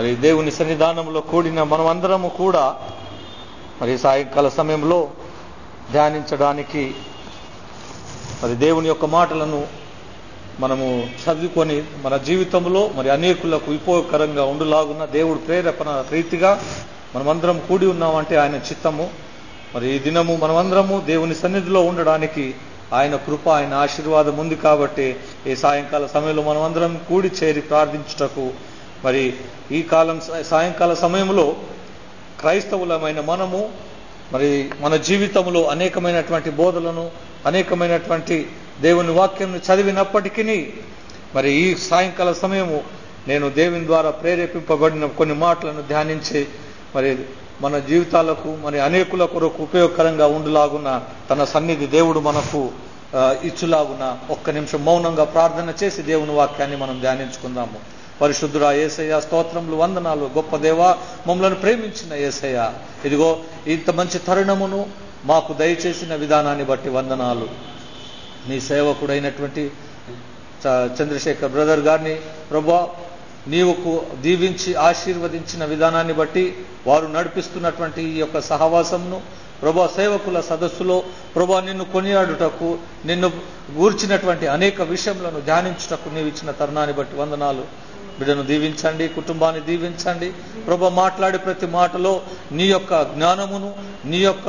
మరి దేవుని సన్నిధానంలో కూడిన మనమందరము కూడా మరి సాయంకాల సమయంలో ధ్యానించడానికి మరి దేవుని యొక్క మాటలను మనము చదువుకొని మన జీవితంలో మరి అనేకులకు ఉపయోగకరంగా ఉండులాగున్న దేవుడు ప్రేరేపణ రీతిగా మనమందరం కూడి ఉన్నామంటే ఆయన చిత్తము. మరి ఈ దినము మనమందరము దేవుని సన్నిధిలో ఉండడానికి ఆయన కృప ఆయన ఆశీర్వాదం ఉంది కాబట్టి ఈ సాయంకాల సమయంలో మనమందరం కూడి చేరి ప్రార్థించుటకు మరి ఈ కాలం సాయంకాల సమయంలో క్రైస్తవులమైన మనము మరి మన జీవితంలో అనేకమైనటువంటి బోధలను అనేకమైనటువంటి దేవుని వాక్యం చదివినప్పటికీ మరి ఈ సాయంకాల సమయము నేను దేవుని ద్వారా ప్రేరేపింపబడిన కొన్ని మాటలను ధ్యానించి మరి మన జీవితాలకు మరి అనేకుల కొరకు ఉపయోగకరంగా ఉండులాగున తన సన్నిధి దేవుడు మనకు ఇచ్చులాగున ఒక్క నిమిషం మౌనంగా ప్రార్థన చేసి దేవుని వాక్యాన్ని మనం ధ్యానించుకుందాము. పరిశుద్ధురా ఏసయ్య స్తోత్రములు వందనాలు. గొప్ప దేవా మమ్మలను ప్రేమించిన ఏసయ్య. ఇదిగో ఇంత మంచి తరుణమును మాకు దయచేసిన విధానాన్ని బట్టి వందనాలు. నీ సేవకుడైనటువంటి చ- చంద్రశేఖర్ బ్రదర్ గారిని ప్రభా నీవుకు దీవించి ఆశీర్వదించిన విధానాన్ని బట్టి వారు నడిపిస్తున్నటువంటి ఈ యొక్క సహవాసంను ప్రభా సేవకుల సదస్సులో ప్రభా నిన్ను కొనియాడుటకు నిన్ను గూర్చినటువంటి అనేక విషయములను ధ్యానించుటకు నీవిచ్చిన తరుణాన్ని బట్టి వందనాలు. బిడ్డను దీవించండి కుటుంబాన్ని దీవించండి. ప్రభా మాట్లాడే ప్రతి మాటలో నీ యొక్క జ్ఞానమును నీ యొక్క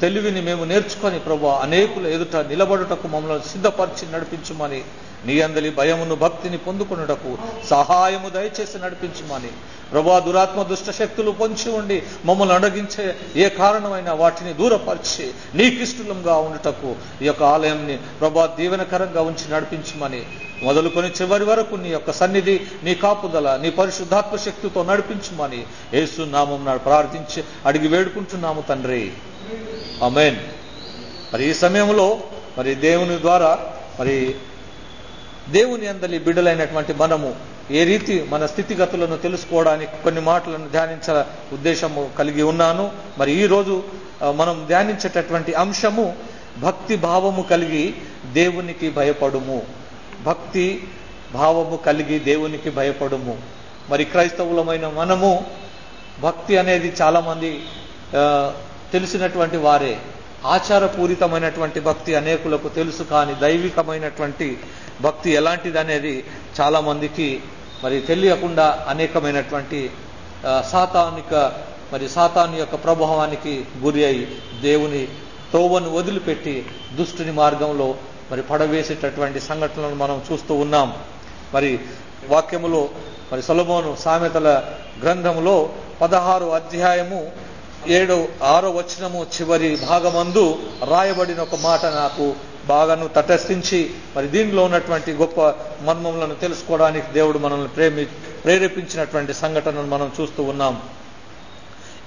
తెలివిని మేము నేర్చుకొని ప్రభా అనేకుల ఎదుట నిలబడుటకు మమ్మల్ని సిద్ధపరిచి నడిపించుమని. నీ అందలి భయమును భక్తిని పొందుకున్నటకు సహాయము దయచేసి నడిపించుమని. ప్రభా దురాత్మ దుష్ట శక్తులు పొంచి ఉండి మమ్మల్ని అడగించే ఏ కారణమైన వాటిని దూరపరిచి నీకిష్టంగా ఉండటకు ఈ యొక్క ఆలయంని ప్రభా దీవెనకరంగా ఉంచి నడిపించమని. మొదలుకొని చివరి వరకు నీ యొక్క సన్నిధి నీ కాపుదల నీ పరిశుద్ధాత్మ శక్తితో నడిపించమని. యేసు నామం ప్రార్థించి అడిగి వేడుకుంటున్నాము తండ్రి. అమెన్ మరి ఈ సమయంలో మరి దేవుని ద్వారా మరి దేవుని అందలి బిడ్డలైనటువంటి మనము ఏ రీతి మన స్థితిగతులను తెలుసుకోవడానికి కొన్ని మాటలను ధ్యానించ ఉద్దేశము కలిగి ఉన్నాను. మరి ఈ రోజు మనం ధ్యానించేటటువంటి అంశము భక్తి భావము కలిగి దేవునికి భయపడుము. భక్తి భావము కలిగి దేవునికి భయపడుము. మరి క్రైస్తవులమైన మనము భక్తి అనేది చాలామంది ఆ, తెలిసినటువంటి వారే ఆచారపూరితమైనటువంటి భక్తి అనేకులకు తెలుసు కానీ దైవికమైనటువంటి భక్తి ఎలాంటిది అనేది చాలా మందికి మరి తెలియకుండా అనేకమైనటువంటి సాతానిక మరి సాతాను యొక్క ప్రభావానికి గురి అయి దేవుని త్రోవను వదిలిపెట్టి దుష్టుని మార్గంలో మరి పడవేసేటటువంటి సంఘటనలను మనం చూస్తూ ఉన్నాం. మరి వాక్యములో మరి సొలమోను సామెతల గ్రంథములో పదహారు అధ్యాయము ఏడు ఆరో వచనము చివరి భాగమందు రాయబడిన ఒక మాట నాకు బాగాను తటస్థించి మరి దీనిలో ఉన్నటువంటి గొప్ప మర్మములను తెలుసుకోవడానికి దేవుడు మనల్ని ప్రేమి ప్రేరేపించినటువంటి సంఘటనను మనం చూస్తూ ఉన్నాం.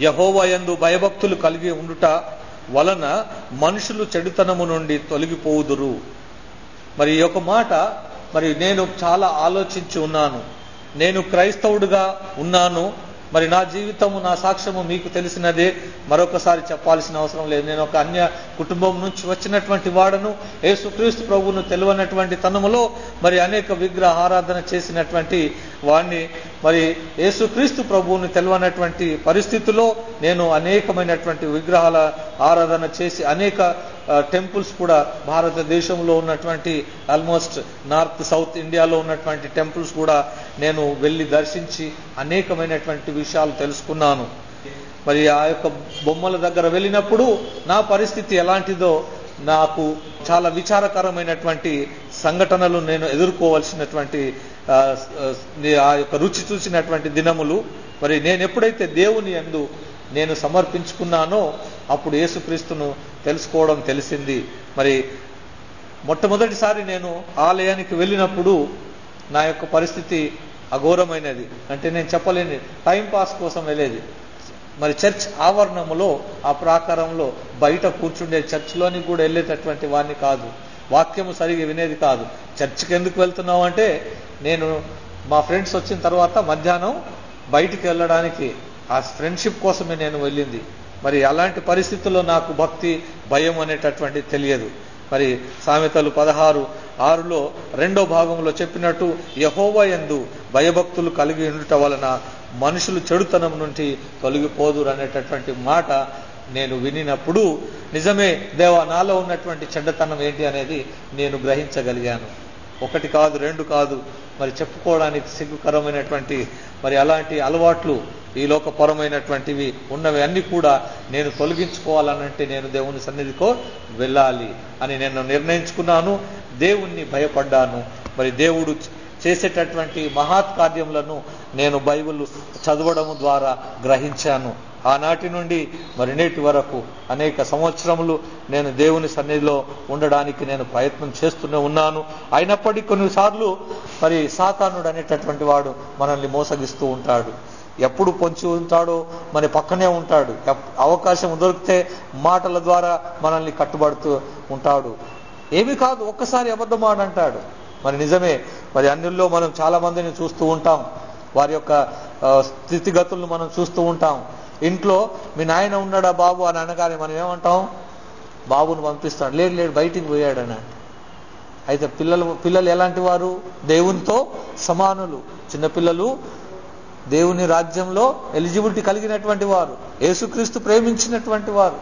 యహోవా యందు భయభక్తులు కలిగి ఉండుట వలన మనుషులు చెడుతనము నుండి తొలగిపోవుదురు. మరి ఈ యొక్క మాట మరి నేను చాలా ఆలోచించి ఉన్నాను. నేను క్రైస్తవుడుగా ఉన్నాను. మరి నా జీవితము నా సాక్ష్యము మీకు తెలిసినదే. మరొకసారి చెప్పాల్సిన అవసరం లేదు. నేను ఒక అన్య కుటుంబం నుంచి వచ్చినటువంటి వాడను యేసుక్రీస్తు ప్రభువును తెలివనటువంటి తనములో మరి అనేక విగ్రహ ఆరాధన చేసినటువంటి వాణ్ణి మరి యేసుక్రీస్తు ప్రభువుని తెలియనటువంటి పరిస్థితిలో నేను అనేకమైనటువంటి విగ్రహాల ఆరాధన చేసి అనేక టెంపుల్స్ కూడా భారతదేశంలో ఉన్నటువంటి ఆల్మోస్ట్ నార్త్ సౌత్ ఇండియాలో ఉన్నటువంటి టెంపుల్స్ కూడా నేను వెళ్ళి దర్శించి అనేకమైనటువంటి విషయాలు తెలుసుకున్నాను. మరి ఆ యొక్క బొమ్మల దగ్గర వెళ్ళినప్పుడు నా పరిస్థితి ఎలాంటిదో నాకు చాలా విచారకరమైనటువంటి సంఘటనలు నేను ఎదుర్కోవాల్సినటువంటి ఆ, యొక్క రుచి చూసినటువంటి దినములు మరి నేను ఎప్పుడైతే దేవుని యందు నేను సమర్పించుకున్నానో అప్పుడు యేసుక్రీస్తును తెలుసుకోవడం తెలిసింది. మరి మొట్టమొదటిసారి నేను ఆలయానికి వెళ్ళినప్పుడు నా యొక్క పరిస్థితి అఘోరమైనది. అంటే నేను చెప్పలేని టైం పాస్ కోసం వెళ్ళేది. మరి చర్చ్ ఆవరణములో ఆ ప్రాకారంలో బయట కూర్చుండే చర్చ్లోని కూడా వెళ్ళేటటువంటి వాడిని కాదు. వాక్యము సరిగా వినేది కాదు. చర్చికి ఎందుకు వెళ్తున్నావు అంటే నేను మా ఫ్రెండ్స్ వచ్చిన తర్వాత మధ్యాహ్నం బయటికి వెళ్ళడానికి ఆ ఫ్రెండ్షిప్ కోసమే నేను వెళ్ళింది. మరి అలాంటి పరిస్థితుల్లో నాకు భక్తి భయం అనేటటువంటి తెలియదు. మరి సామెతలు పదహారు ఆరులో రెండో భాగంలో చెప్పినట్టు యహోవ యందు భయభక్తులు కలిగి ఉండటం వలన మనుషులు చెడుతనం నుండి తొలగిపోదురు అనేటటువంటి మాట నేను వినినప్పుడు నిజమే దేవా నాలో ఉన్నటువంటి చెడ్డతనం ఏంటి అనేది నేను గ్రహించగలిగాను. ఒకటి కాదు రెండు కాదు మరి చెప్పుకోవడానికి సిగ్గుకరమైనటువంటి మరి అలాంటి అలవాట్లు ఈ లోకపరమైనటువంటివి ఉన్నవి అన్ని కూడా నేను తొలగించుకోవాలనంటే నేను దేవుని సన్నిధికో వెళ్ళాలి అని నేను నిర్ణయించుకున్నాను. దేవుణ్ణి భయపడ్డాను. మరి దేవుడు చేసేటటువంటి మహాత్కార్యములను నేను బైబిల్ చదవడం ద్వారా గ్రహించాను. ఆనాటి నుండి మరి నేటి వరకు అనేక సంవత్సరములు నేను దేవుని సన్నిధిలో ఉండడానికి నేను ప్రయత్నం చేస్తూనే ఉన్నాను. అయినప్పటికీ కొన్నిసార్లు మరి సాతానుడు అనేటటువంటి వాడు మనల్ని మోసగిస్తూ ఉంటాడు. ఎప్పుడు పొంచి ఉంటాడో మన పక్కనే ఉంటాడు. ఎప్- అవకాశం దొరికితే మాటల ద్వారా మనల్ని కట్టుబడుతూ ఉంటాడు. ఏమి కాదు ఒక్కసారి అబద్ధం అంటాడు మరి నిజమే మరి అన్నిల్లో మనం చాలా మందిని చూస్తూ ఉంటాం. వారి యొక్క స్థితిగతులను మనం చూస్తూ ఉంటాం. ఇంట్లో మీ నాయన ఉన్నాడా బాబు అని అనగానే మనం ఏమంటాం? బాబును పంపిస్తాడు. లేడు లేడు బయటికి పోయాడని. అయితే పిల్లలు పిల్లలు ఎలాంటి వారు? దేవునితో సమానులు. చిన్నపిల్లలు దేవుని రాజ్యంలో ఎలిజిబిలిటీ కలిగినటువంటి వారు. యేసుక్రీస్తు ప్రేమించినటువంటి వారు.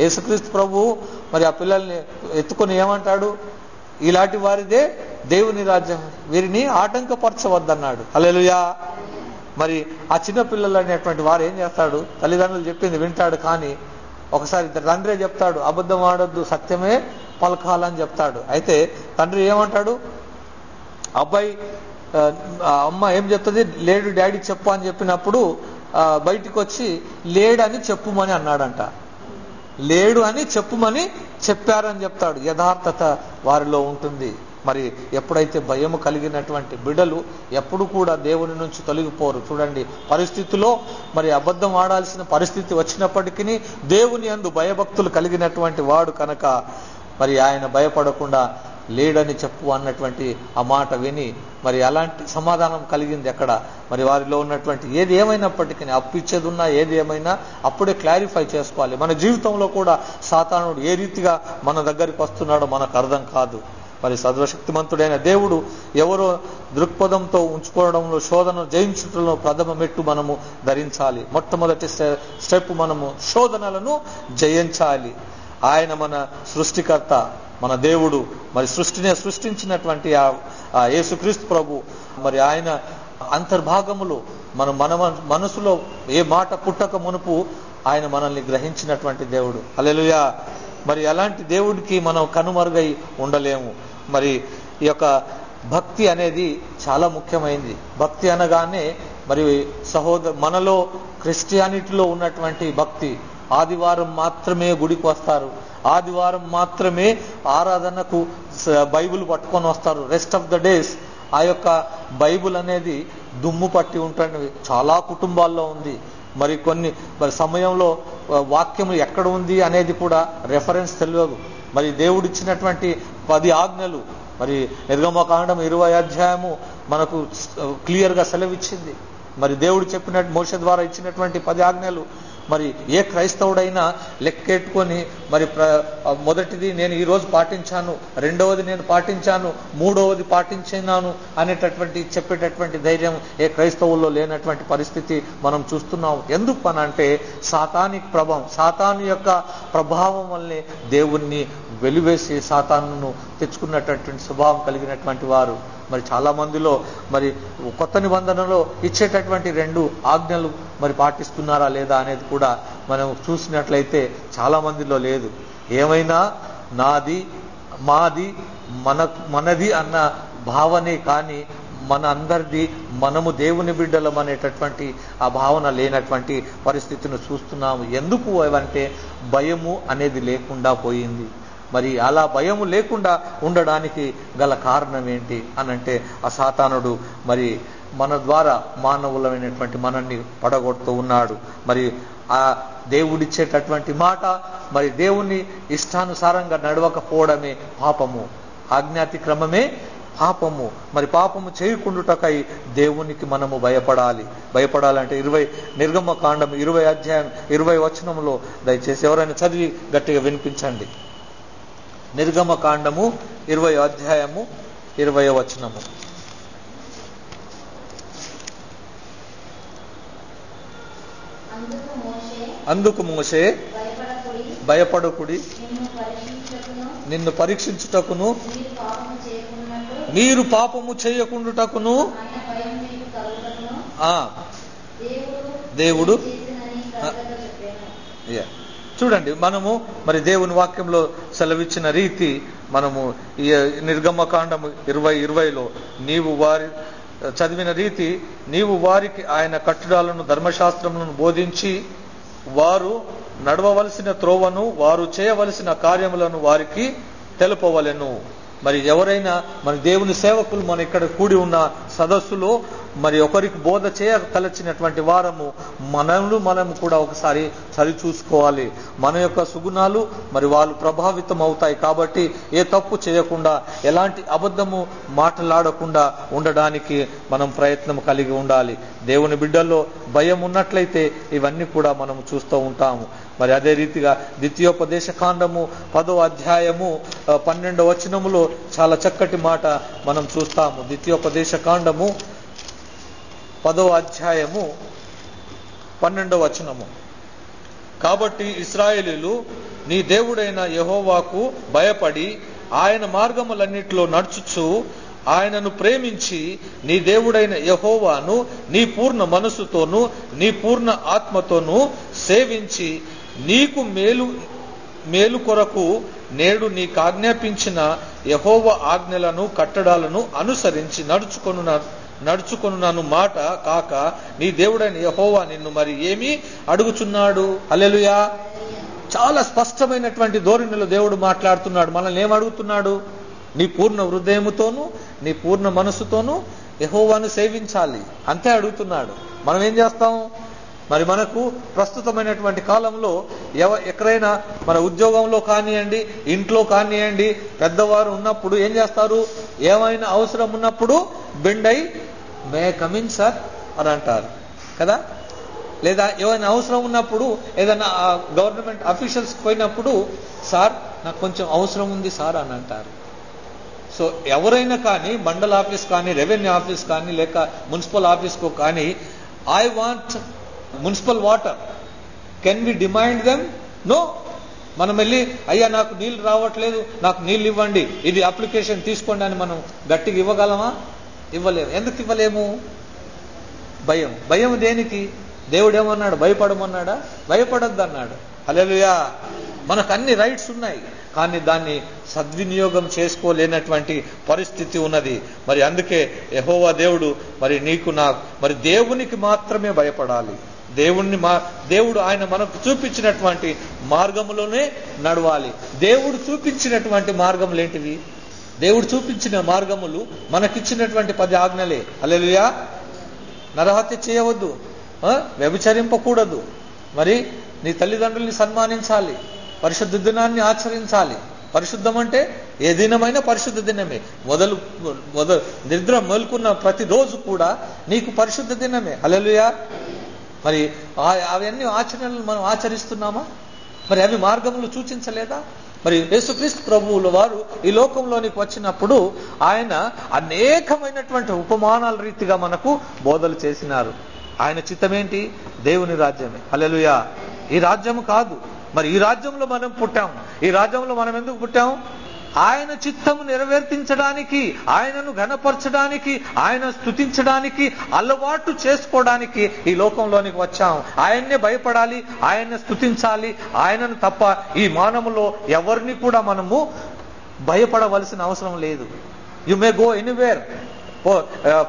యేసుక్రీస్తు ప్రభు మరి ఆ పిల్లల్ని ఎత్తుకొని ఏమంటాడు? ఇలాంటి వారిదే దేవుని రాజ్యం. వీరిని ఆటంకపరచవద్దన్నాడు. అలెలుయా మరి ఆ చిన్న పిల్లలు అనేటువంటి వారు ఏం చేస్తాడు? తల్లిదండ్రులు చెప్పింది వింటాడు కానీ ఒకసారి తండ్రే చెప్తాడు అబద్ధం ఆడొద్దు సత్యమే పలకాలని చెప్తాడు. అయితే తండ్రి ఏమంటాడు? అబ్బాయి ఆ, అమ్మ ఏం చెప్తుంది? లేడు డాడీ చెప్పు అని చెప్పినప్పుడు బయటికి వచ్చి లేడని చెప్పుమని అన్నాడంట. లేడు అని చెప్పుమని చెప్పారని చెప్తాడు. యథార్థత వారిలో ఉంటుంది. మరి ఎప్పుడైతే భయము కలిగినటువంటి బిడలు ఎప్పుడు కూడా దేవుని నుంచి తొలగిపోరు. చూడండి పరిస్థితిలో మరి అబద్ధం ఆడాల్సిన పరిస్థితి వచ్చినప్పటికీ దేవుని అందు భయభక్తులు కలిగినటువంటి వాడు కనుక మరి ఆయన భయపడకుండా లేడని చెప్పు అన్నటువంటి ఆ మాట విని మరి అలాంటి సమాధానం కలిగింది అక్కడ మరి వారిలో ఉన్నటువంటి ఏది ఏమైనప్పటికీ అప్పిచ్చేది ఉన్నా ఏది ఏమైనా అప్పుడే క్లారిఫై చేసుకోవాలి. మన జీవితంలో కూడా సాతానుడు ఏ రీతిగా మన దగ్గరికి వస్తున్నాడో మనకు అర్థం కాదు. మరి సర్వశక్తిమంతుడైన దేవుడు ఎవరో దృక్పథంతో ఉంచుకోవడంలో శోధన జయించడంలో ప్రథమ మెట్టు మనము ధరించాలి. మొట్టమొదటి స్టె- స్టెప్ మనము శోధనలను జయించాలి. ఆయన మన సృష్టికర్త మన దేవుడు మరి సృష్టినే సృష్టించినటువంటి ఆ యేసుక్రీస్తు ప్రభు మరి ఆయన అంతర్భాగములో మన మన మనసులో ఏ మాట పుట్టక మునుపు ఆయన మనల్ని గ్రహించినటువంటి దేవుడు. అలెలుయా మరి అలాంటి దేవుడికి మనం కనుమరుగై ఉండలేము. మరి ఈ యొక్క భక్తి అనేది చాలా ముఖ్యమైనది భక్తి అనగానే మరి సహోదర మనలో క్రిస్టియానిటీలో ఉన్నటువంటి భక్తి. ఆదివారం మాత్రమే గుడికి వస్తారు. ఆదివారం మాత్రమే ఆరాధనకు బైబుల్ బైబిల్ పట్టుకొని వస్తారు. రెస్ట్ ఆఫ్ ద డేస్ ఆ యొక్క బైబిల్ అనేది దుమ్ము పట్టి ఉంటుంది చాలా కుటుంబాల్లో ఉంది. మరి కొన్ని మరి సమయంలో వాక్యం ఎక్కడ ఉంది అనేది కూడా రెఫరెన్స్ తెలియదు. మరి దేవుడిచ్చినటువంటి పది ఆజ్ఞలు. మరి నిర్గమకాండం ఇరవై అధ్యాయము మనకు క్లియర్గా సెలవిచ్చింది. మరి దేవుడు చెప్పినట్టు మోష ద్వారా ఇచ్చినటువంటి పది ఆజ్ఞలు. మరి ఏ క్రైస్తవుడైనా లెక్కెట్టుకొని మరి ప్ర మొదటిది నేను ఈ రోజు పాటించాను రెండవది నేను పాటించాను మూడవది పాటించినాను అనేటటువంటి చెప్పేటటువంటి ధైర్యం ఏ క్రైస్తవుల్లో లేనటువంటి పరిస్థితి మనం చూస్తున్నాం ఎందుకు పని అంటే సాతానిక్ ప్రభావం సాతాను యొక్క ప్రభావం వల్లే దేవుణ్ణి వెలివేసి సాతాను తెచ్చుకున్నటువంటి స్వభావం కలిగినటువంటి వారు. మరి చాలా మందిలో మరి కొత్త నిబంధనలో ఇచ్చేటటువంటి రెండు ఆజ్ఞలు మరి పాటిస్తున్నారా లేదా అనేది కూడా మనం చూసినట్లయితే చాలా మందిలో లేదు. ఏమైనా నాది మాది మన మనది అన్న భావనే కానీ మన అందరిది మనము దేవుని బిడ్డలం అనేటటువంటి ఆ భావన లేనటువంటి పరిస్థితిని చూస్తున్నాము. ఎందుకు అంటే భయము అనేది లేకుండా పోయింది. మరి అలా భయము లేకుండా ఉండడానికి గల కారణం ఏంటి అనంటే ఆ సాతానుడు మరి మన ద్వారా మానవులమైనటువంటి మనల్ని పడగొడుతూ ఉన్నాడు. మరి ఆ దేవుడిచ్చేటటువంటి మాట మరి దేవుని ఇష్టానుసారంగా నడవకపోవడమే పాపము. ఆజ్ఞాతిక్రమమే పాపము. మరి పాపము చేయకుండుటకై దేవునికి మనము భయపడాలి. భయపడాలంటే ఇరవై నిర్గమ కాండం ఇరవై అధ్యాయం ఇరవై వచనంలో దయచేసి ఎవరైనా చదివి గట్టిగా వినిపించండి. నిర్గమకాండము ఇరవై అధ్యాయము ఇరవై వచనము. అందుకు మోసే భయపడకుడి. నిన్ను పరీక్షించుటకును. మీరు పాపము చేయకుండుటకును. దేవుడు యా. చూడండి మనము మరి దేవుని వాక్యంలో సెలవిచ్చిన రీతి మనము ఈ నిర్గమకాండము ఇరవై ఇరవైలో నీవు వారి చదివిన రీతి నీవు వారికి ఆయన కట్టడాలను ధర్మశాస్త్రములను బోధించి వారు నడవవలసిన త్రోవను వారు చేయవలసిన కార్యములను వారికి తెలుపవలెను. మరి ఎవరైనా మరి దేవుని సేవకులు మన ఇక్కడ కూడి ఉన్న సదస్సులో మరి ఒకరికి బోధ చేయతలచినటువంటి వారము మనము మనము కూడా ఒకసారి సరిచూసుకోవాలి. మన యొక్క సుగుణాలు మరి వాళ్ళు ప్రభావితం అవుతాయి కాబట్టి ఏ తప్పు చేయకుండా ఎలాంటి అబద్ధము మాట్లాడకుండా ఉండడానికి మనం ప్రయత్నం కలిగి ఉండాలి. దేవుని బిడ్డల్లో భయం ఉన్నట్లయితే ఇవన్నీ కూడా మనం చూస్తూ ఉంటాము. మరి అదే రీతిగా ద్వితీయోపదేశ కాండము పదో అధ్యాయము పన్నెండవ వచనములో చాలా చక్కటి మాట మనం చూస్తాము. ద్వితీయోపదేశ కాండము పదో అధ్యాయము పన్నెండవ వచనము. కాబట్టి ఇస్రాయేలీలు నీ దేవుడైన యహోవాకు భయపడి ఆయన మార్గములన్నిటిలో నడుచుచు ఆయనను ప్రేమించి నీ దేవుడైన యహోవాను నీ పూర్ణ మనసుతోను నీ పూర్ణ ఆత్మతోను సేవించి నీకు మేలు మేలు కొరకు నేడు నీ కాజ్ఞాపించిన యహోవ ఆజ్ఞలను కట్టడాలను అనుసరించి నడుచుకొను నడుచుకొనున్నాను మాట కాక నీ దేవుడైన యహోవా నిన్ను మరి ఏమి అడుగుచున్నాడు? హల్లెలూయా. చాలా స్పష్టమైనటువంటి ధోరణిలో దేవుడు మాట్లాడుతున్నాడు. మనల్ని ఏం అడుగుతున్నాడు? నీ పూర్ణ హృదయముతోను నీ పూర్ణ మనసుతోనూ యహోవాను సేవించాలి. అంతే అడుగుతున్నాడు. మనం ఏం చేస్తాం? మరి మనకు ప్రస్తుతమైనటువంటి కాలంలో ఎవ ఎక్కడైనా మన ఉద్యోగంలో కానివ్వండి ఇంట్లో కానివ్వండి పెద్దవారు ఉన్నప్పుడు ఏం చేస్తారు? ఏమైనా అవసరం ఉన్నప్పుడు బెండై మే కమిన్ సార్ అని అంటారు. కదా? లేదా ఏమైనా అవసరం ఉన్నప్పుడు ఏదైనా గవర్నమెంట్ అఫీషియల్స్ పోయినప్పుడు సార్ నాకు కొంచెం అవసరం ఉంది సార్ అని అంటారు. సో ఎవరైనా కానీ మండల ఆఫీస్ కానీ రెవెన్యూ ఆఫీస్ కానీ లేక మున్సిపల్ ఆఫీస్కు కానీ I want municipal water. Can be demand them? No. మనం వెళ్ళి అయ్యా నాకు నీళ్ళు రావట్లేదు నాకు నీళ్ళు ఇవ్వండి. ఇది అప్లికేషన్ తీసుకోండి అని మనం గట్టిగా ఇవ్వగలమా? ఇవ్వలేము. ఎందుకు ఇవ్వలేము? భయం. భయం దేనికి? దేవుడు ఏమన్నాడు భయపడమన్నాడా? భయపడద్దు అన్నాడు అలెలుయా మనకు అన్ని రైట్స్ ఉన్నాయి. కానీ దాన్ని సద్వినియోగం చేసుకోలేనటువంటి పరిస్థితి ఉన్నది. మరి అందుకే యహోవా దేవుడు మరి నీకు నా మరి దేవునికి మాత్రమే భయపడాలి. దేవుణ్ణి మా దేవుడు ఆయన మనకు చూపించినటువంటి మార్గములోనే నడవాలి. దేవుడు చూపించినటువంటి మార్గములు ఏంటివి? దేవుడు చూపించిన మార్గములు మనకిచ్చినటువంటి పది ఆజ్ఞలే. అలెలుయా నరహత్య చేయవద్దు. ఆ? వ్యభిచరింపకూడదు. మరి నీ తల్లిదండ్రుల్ని సన్మానించాలి. పరిశుద్ధ దినాన్ని ఆచరించాలి. పరిశుద్ధం అంటే ఏ దినమైనా పరిశుద్ధ దినమే. మొదలు మొదలు నిద్ర మేల్కున్న ప్రతిరోజు కూడా నీకు పరిశుద్ధ దినమే. అలలుయా మరి ఆ- అవన్నీ ఆచరణలు మనం ఆచరిస్తున్నామా? మరి అవి మార్గములు సూచించలేదా? మరి యేసుక్రీస్తు ప్రభువుల వారు ఈ లోకంలోనికి వచ్చినప్పుడు ఆయన అనేకమైనటువంటి ఉపమానాల రీతిగా మనకు బోధలు చేసినారు. ఆయన చిత్తమేంటి? దేవుని రాజ్యమే. హల్లెలూయా. ఈ రాజ్యం కాదు. మరి ఈ రాజ్యంలో మనం పుట్టాం. ఈ రాజ్యంలో మనం ఎందుకు పుట్టాం? ఆయన చిత్తము నెరవేర్తించడానికి ఆయనను ఘనపరచడానికి ఆయన స్తుతించడానికి అలవాటు చేసుకోవడానికి ఈ లోకంలోనికి వచ్చాం. ఆయన్నే భయపడాలి ఆయన్ని స్థుతించాలి ఆయనను తప్ప ఈ మానములో ఎవరిని కూడా మనము భయపడవలసిన అవసరం లేదు. You may go anywhere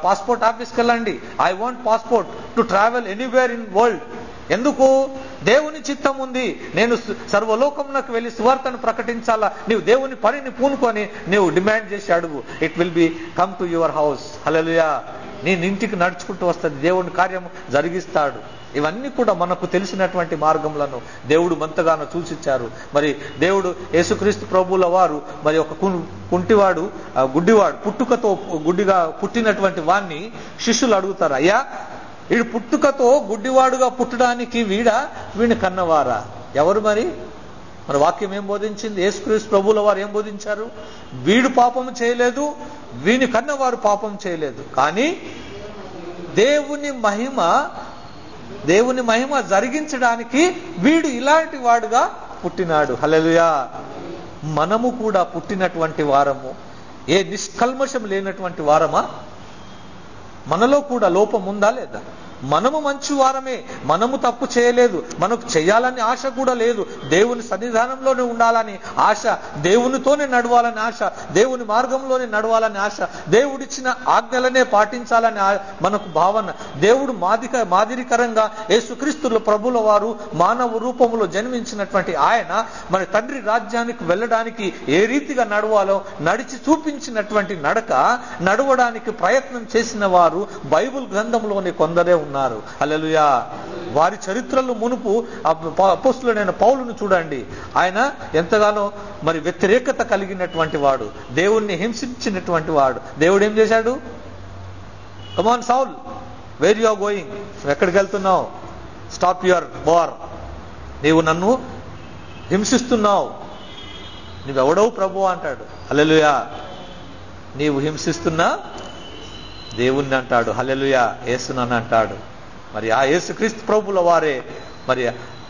passport ఆఫీస్కి వెళ్ళండి. I want passport to travel anywhere in world ఎందుకు? దేవుని చిత్తం ఉంది. నేను సర్వలోకంలోకి వెళ్ళి సువార్తను ప్రకటించాలా? నీవు దేవుని పనిని పూనుకొని నీవు డిమాండ్ చేసి అడుగు. It will be come to your house hallelujah నేను ఇంటికి నడుచుకుంటూ వస్తుంది దేవుని కార్యం జరిగిస్తాడు. ఇవన్నీ కూడా మనకు తెలిసినటువంటి మార్గములను దేవుడు మంతగానో సూచించారు మరి దేవుడు యేసుక్రీస్తు ప్రభువుల వారు మరి ఒక కుంటివాడు గుడ్డివాడు పుట్టుకతో గుడ్డిగా పుట్టినటువంటి వాణ్ణి శిష్యులు అడుగుతారు. అయ్యా వీడు పుట్టుకతో గుడ్డివాడుగా పుట్టడానికి వీడా వీడిని కన్నవారా? ఎవరు మరి? మన వాక్యం ఏం బోధించింది? యేసుక్రీస్తు ప్రభువుల వారు ఏం బోధించారు? వీడు పాపం చేయలేదు వీని కన్నవారు పాపం చేయలేదు. కానీ దేవుని మహిమ దేవుని మహిమ జరిగించడానికి వీడు ఇలాంటి వాడుగా పుట్టినాడు. హలలుయా మనము కూడా పుట్టినటువంటి వారము. ఏ నిష్కల్మషం లేనటువంటి వారమా? మనలో కూడా లోపం ఉందా లేదా? మనము మంచి వారమే మనము తప్పు చేయలేదు మనకు చేయాలని ఆశ కూడా లేదు. దేవుని సన్నిధానంలోనే ఉండాలని ఆశ దేవునితోనే నడవాలని ఆశ దేవుని మార్గంలోనే నడవాలని ఆశ దేవుడిచ్చిన ఆజ్ఞలనే పాటించాలని మనకు భావన. దేవుడు మాదిక మాదిరికరంగా యేసుక్రీస్తుల ప్రభుల వారు మానవ రూపంలో జన్మించినటువంటి ఆయన మన తండ్రి రాజ్యానికి వెళ్ళడానికి ఏ రీతిగా నడవాలో నడిచి చూపించినటువంటి నడక నడవడానికి ప్రయత్నం చేసిన వారు బైబిల్ గ్రంథంలోని కొందరే ఉన్నారు. అల్లెలుయా వారి చరిత్రలో మునుపు అపోస్తులైన పౌలును చూడండి. ఆయన ఎంతగానో మరి వ్యతిరేకత కలిగినటువంటి వాడు. దేవుణ్ణి హింసించినటువంటి వాడు. దేవుడు ఏం చేశాడు? Come on Saul where you are going ఎక్కడికి వెళ్తున్నావు? స్టాప్ యువర్ వార్ నీవు నన్ను హింసిస్తున్నావు. నువ్వెవడవు ప్రభు అంటాడు. అల్లెలుయా నీవు హింసిస్తున్నా దేవుణ్ణి అంటాడు. హలెలుయ ఏసునని అంటాడు. మరి ఆ యేసుక్రీస్తు ప్రభుల వారే మరి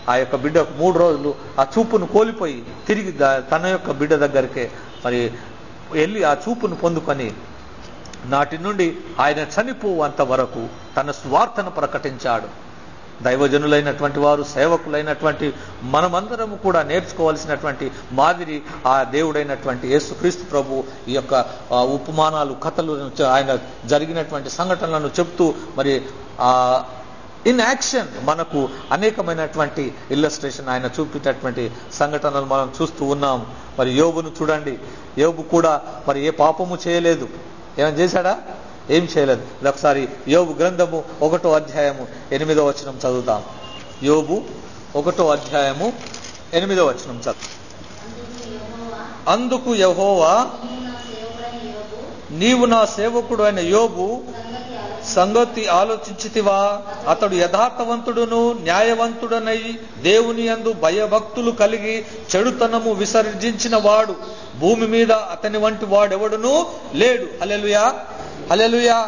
ఆ యొక్క బిడ్డ మూడు రోజులు ఆ చూపును కోల్పోయి తిరిగి తన యొక్క బిడ్డ దగ్గరికే మరి వెళ్ళి ఆ చూపును పొందుకొని నాటి నుండి ఆయన చనిపోవంత వరకు తన స్వార్థను ప్రకటించాడు. దైవజనులైనటువంటి వారు సేవకులైనటువంటి మనమందరము కూడా నేర్చుకోవాల్సినటువంటి మాదిరి ఆ దేవుడైనటువంటి యేసుక్రీస్తు ప్రభు ఈ యొక్క ఉపమానాలు కథలు ఆయన జరిగినటువంటి సంఘటనలను చెప్తూ మరి ఆ ఇన్ యాక్షన్ మనకు అనేకమైనటువంటి ఇల్లస్ట్రేషన్ ఆయన చూపేటటువంటి సంఘటనలు మనం చూస్తూ ఉన్నాం. మరి యోబును చూడండి. యోబు కూడా మరి ఏ పాపము చేయలేదు. ఏమైనా చేశాడా? ఏం చేయలేదు. ఇది ఒకసారి యోబు గ్రంథము ఒకటో అధ్యాయము ఎనిమిదో వచనం చదువుతాం. యోబు ఒకటో అధ్యాయము ఎనిమిదో వచనం చదువు. అందుకు యహోవా నీవు నా సేవకుడైన సేవకుడు అయిన యోబు సంగతి ఆలోచించితివా? అతడు యథార్థవంతుడును న్యాయవంతుడనై దేవుని యందు భయభక్తులు కలిగి చెడుతనము విసర్జించిన వాడు. భూమి మీద అతని వంటి వాడెవడును లేడు. అలెలుయా అలెలుయ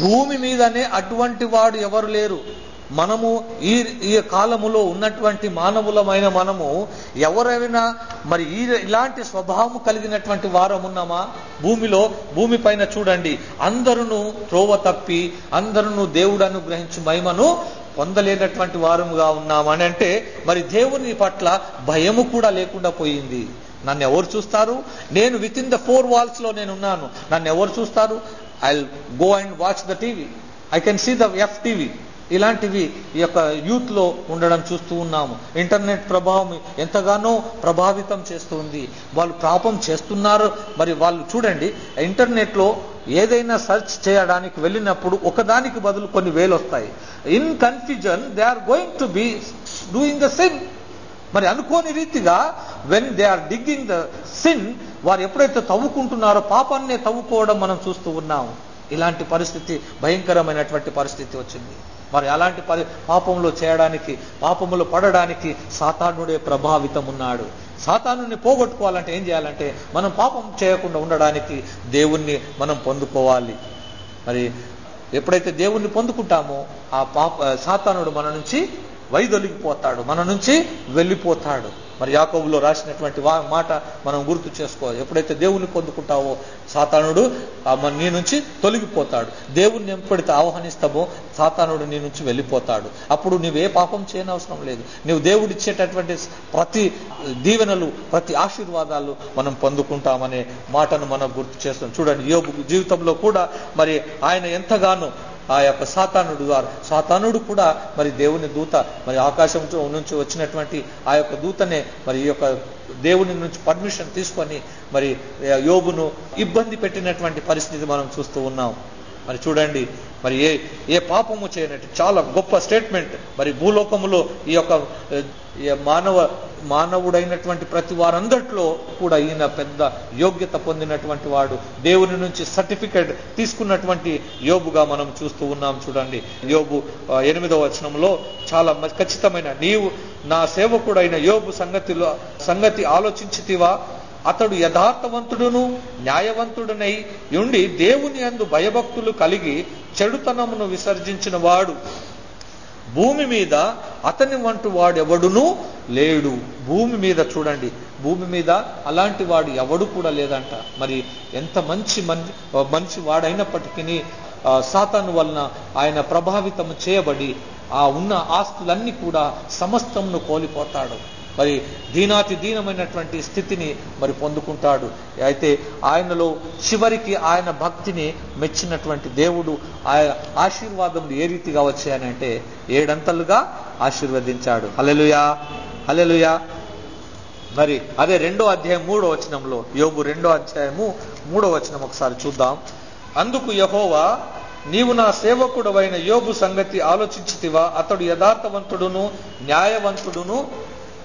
భూమి మీదనే అటువంటి వాడు ఎవరు లేరు. మనము ఈ ఈ కాలములో ఉన్నటువంటి మానవులమైన మనము ఎవరైనా మరి ఈ ఇలాంటి స్వభావం కలిగినటువంటి వారం ఉన్నామా భూమిలో భూమి పైన చూడండి. అందరును త్రోవ తప్పి అందరును దేవుడు అనుగ్రహించి మహిమను పొందలేనటువంటి వారముగా ఉన్నామని అంటే మరి దేవుని పట్ల భయము కూడా లేకుండా పోయింది. నన్ను ఎవరు చూస్తారు? నేను విత్ ఇన్ ద ఫోర్ వాల్స్లో నేను ఉన్నాను నన్ను ఎవరు చూస్తారు? I go and watch the TV I can see the F TV ఇలాంటివి ఈ యొక్క యూత్లో ఉండడం చూస్తూ ఉన్నాము. ఇంటర్నెట్ ప్రభావం ఎంతగానో ప్రభావితం చేస్తుంది వాళ్ళు పాపం చేస్తున్నారు. మరి వాళ్ళు చూడండి ఇంటర్నెట్లో ఏదైనా సెర్చ్ చేయడానికి వెళ్ళినప్పుడు ఒకదానికి బదులు కొన్ని వేలు వస్తాయి in confusion they are going to be doing the same మరి అనుకోని రీతిగా when they are digging the sin వారు ఎప్పుడైతే తవ్వుకుంటున్నారో పాపాన్నే తవ్వుకోవడం మనం చూస్తూ ఉన్నాము. ఇలాంటి పరిస్థితి భయంకరమైనటువంటి పరిస్థితి వచ్చింది. మరి అలాంటి పరి పాపంలో చేయడానికి పాపములో పడడానికి సాతానుడే ప్రభావితం ఉన్నాడు. సాతానుని పోగొట్టుకోవాలంటే ఏం చేయాలంటే మనం పాపం చేయకుండా ఉండడానికి దేవుణ్ణి మనం పొందుకోవాలి. మరి ఎప్పుడైతే దేవుణ్ణి పొందుకుంటామో ఆ పాప సాతానుడు మన నుంచి వైదొలిగిపోతాడు. మన నుంచి వెళ్ళిపోతాడు. మరి యాకోబులో రాసినటువంటి వా మాట మనం గుర్తు చేసుకోవాలి. ఎప్పుడైతే దేవుణ్ణి పొందుకుంటావో సాతానుడు నీ నుంచి తొలగిపోతాడు. దేవుణ్ణి ఎప్పుడైతే ఆహ్వానిస్తామో సాతానుడు నీ నుంచి వెళ్ళిపోతాడు. అప్పుడు నువ్వే పాపం చేయనవసరం లేదు. నువ్వు దేవుడిచ్చేటటువంటి ప్రతి దీవెనలు ప్రతి ఆశీర్వాదాలు మనం పొందుకుంటామనే మాటను మనం గుర్తు చేస్తాం. చూడండి యోగు జీవితంలో కూడా మరి ఆయన ఎంతగానో ఆ యొక్క సాతానుడు గారు సాతానుడు కూడా మరి దేవుని దూత మరి ఆకాశం నుంచి వచ్చినటువంటి ఆ యొక్క దూతనే మరి ఈ యొక్క దేవుని నుంచి పర్మిషన్ తీసుకొని మరి యోగును ఇబ్బంది పెట్టినటువంటి పరిస్థితి మనం చూస్తూ ఉన్నాం. మరి చూడండి మరి ఏ ఏ పాపము చేయనట్టు చాలా గొప్ప స్టేట్మెంట్. మరి భూలోకములో ఈ యొక్క మానవ మానవుడైనటువంటి ప్రతి వారందట్లో కూడా ఈయన పెద్ద యోగ్యత పొందినటువంటి వాడు. దేవుని నుంచి సర్టిఫికెట్ తీసుకున్నటువంటి యోబుగా మనం చూస్తూ ఉన్నాం చూడండి. యోబు ఎనిమిదవ వచనంలో చాలా ఖచ్చితమైన నీవు నా సేవకుడైన యోబు సంగతిలో సంగతి ఆలోచించితివా? అతడు యథార్థవంతుడును న్యాయవంతుడునై ఉండి దేవుని అందు భయభక్తులు కలిగి చెడుతనమును విసర్జించిన వాడు భూమి మీద అతని వంటి వాడెవడును లేడు. భూమి మీద చూడండి. భూమి మీద అలాంటి వాడు ఎవడు కూడా లేదంట. మరి ఎంత మంచి మంచి వాడైనప్పటికీ సాతాను వలన ఆయన ప్రభావితం చేయబడి ఆ ఉన్న ఆస్తులన్నీ కూడా సమస్తమును కోల్పోతాడు. మరి దీనాతి దీనమైనటువంటి స్థితిని మరి పొందుకుంటాడు. అయితే ఆయనలో చివరికి ఆయన భక్తిని మెచ్చినటువంటి దేవుడు ఆయన ఆశీర్వాదములు ఏ రీతిగా వచ్చాయనంటే ఏడంతలుగా ఆశీర్వదించాడు. హలెలుయా హలెలుయా మరి అదే రెండో అధ్యాయం మూడో వచనంలో యోగు రెండో అధ్యాయము మూడో వచనం ఒకసారి చూద్దాం. అందుకు యహోవా నీవు నా సేవకుడవైన యోగు సంగతి ఆలోచించితివా? అతడు యథార్థవంతుడును న్యాయవంతుడును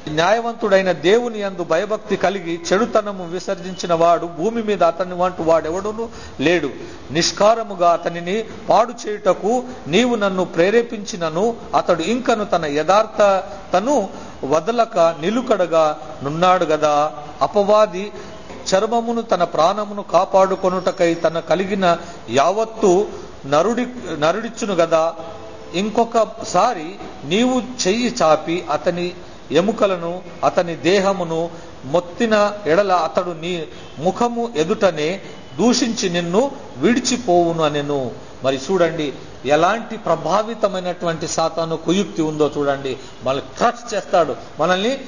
న్యాయవంతుడైన దేవుని యందు భయభక్తి కలిగి చెడుతనము విసర్జించిన వాడు భూమి మీద అతని వంటి వాడెవడును లేడు. నిష్కారముగా అతనిని పాడు చేయుటకు నీవు నన్ను ప్రేరేపించినను అతడు ఇంకను తన యథార్థతను వదలక నిలుకడగా నున్నాడు గదా. అపవాది చర్మమును తన ప్రాణమును కాపాడుకొనుటకై తన కలిగిన యావత్తు నరుడి నరుడిచ్చును గదా. ఇంకొకసారి నీవు చెయ్యి చాపి అతని ఎముకలను అతని దేహమును మొత్తిన ఎడల అతడు నీ ముఖము ఎదుటనే దూషించి నిన్ను విడిచిపోవును అనెను. మరి చూడండి ఎలాంటి ప్రభావితమైనటువంటి సాతాను కుయుక్తి ఉందో చూడండి. మనల్ని క్రచ్ చేస్తాడు. మనల్ని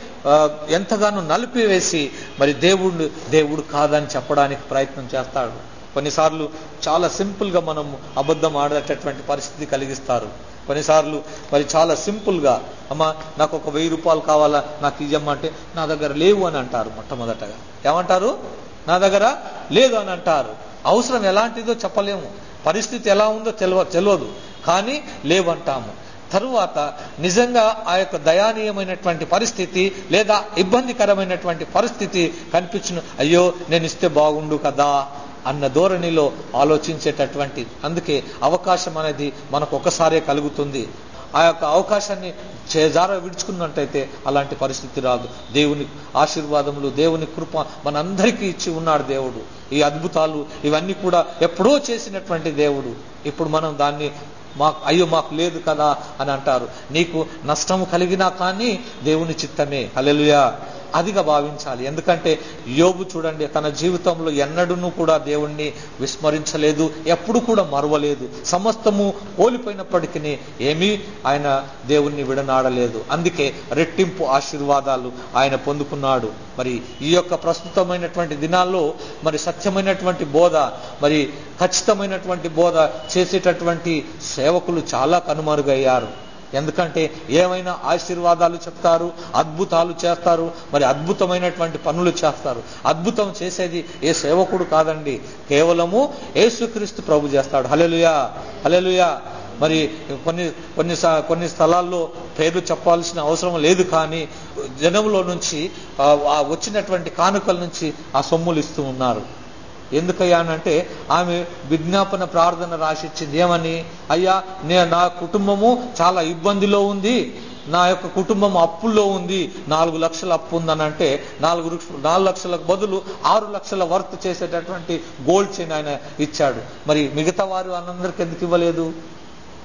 ఎంతగానో నలిపివేసి మరి దేవుడు దేవుడు కాదని చెప్పడానికి ప్రయత్నం చేస్తాడు. కొన్నిసార్లు చాలా సింపుల్గా మనం అబద్ధం ఆడేటటువంటి పరిస్థితి కలిగిస్తారు. కొన్నిసార్లు మరి చాలా సింపుల్గా అమ్మా నాకు ఒక వెయ్యి రూపాయలు కావాలా? నాకు ఇవ్వమంటే నా దగ్గర లేవు అని అంటారు మొట్టమొదటగా. ఏమంటారు? నా దగ్గర లేదు అని అంటారు. అవసరం ఎలాంటిదో చెప్పలేము. పరిస్థితి ఎలా ఉందో తెలియ తెలియదు కానీ లేవంటాము. తరువాత నిజంగా ఆ యొక్క దయానీయమైనటువంటి పరిస్థితి లేదా ఇబ్బందికరమైనటువంటి పరిస్థితి కనిపించిన. అయ్యో నేను ఇస్తే బాగుండు కదా. అన్న ధోరణిలో ఆలోచించేటటువంటి అందుకే అవకాశం అనేది మనకు ఒకసారే కలుగుతుంది. ఆ యొక్క అవకాశాన్ని చేజార విడుచుకున్నట్టయితే అలాంటి పరిస్థితి రాదు. దేవుని ఆశీర్వాదములు దేవుని కృప మనందరికీ ఇచ్చి ఉన్నాడు దేవుడు. ఈ అద్భుతాలు ఇవన్నీ కూడా ఎప్పుడో చేసినటువంటి దేవుడు. ఇప్పుడు మనం దాన్ని మాకు అయ్యో మాకు లేదు కదా అని అంటారు. నీకు నష్టము కలిగినా కానీ దేవుని చిత్తమే. అలెలుయా అదిగా భావించాలి. ఎందుకంటే యోబు చూడండి తన జీవితంలో ఎన్నడూనూ కూడా దేవుణ్ణి విస్మరించలేదు ఎప్పుడు కూడా మరవలేదు. సమస్తము కోల్పోయినప్పటికీ ఏమీ ఆయన దేవుణ్ణి విడనాడలేదు. అందుకే రెట్టింపు ఆశీర్వాదాలు ఆయన పొందుకున్నాడు. మరి ఈ యొక్క ప్రస్తుతమైనటువంటి దినాల్లో మరి సత్యమైనటువంటి బోధ మరి ఖచ్చితమైనటువంటి బోధ చేసేటటువంటి సేవకులు చాలా కనుమరుగయ్యారు. ఎందుకంటే ఏమైనా ఆశీర్వాదాలు చెప్తారు అద్భుతాలు చేస్తారు మరి అద్భుతమైనటువంటి పనులు చేస్తారు. అద్భుతం చేసేది ఏ సేవకుడు కాదండి. కేవలము యేసుక్రీస్తు ప్రభు చేస్తాడు. హలెలుయా హలెలుయా మరి కొన్ని కొన్ని కొన్ని స్థలాల్లో పేర్లు చెప్పాల్సిన అవసరం లేదు కానీ జనంలో నుంచి వచ్చినటువంటి కానుకల నుంచి ఆ సొమ్ములు ఇస్తూ ఉన్నారు. ఎందుకయ్యా అంటే ఆమె విజ్ఞాపన ప్రార్థన రాసిచ్చింది. ఏమని? అయ్యా నే నా కుటుంబము చాలా ఇబ్బందిలో ఉంది. నా యొక్క కుటుంబం అప్పుల్లో ఉంది. నాలుగు లక్షల అప్పు ఉందని అంటే నాలుగు నాలుగు లక్షలకు బదులు ఆరు లక్షల వర్త్ చేసేటటువంటి గోల్డ్ చైన్ ఆయన ఇచ్చాడు. మరి మిగతా వారు అందరికి ఎందుకు ఇవ్వలేదు?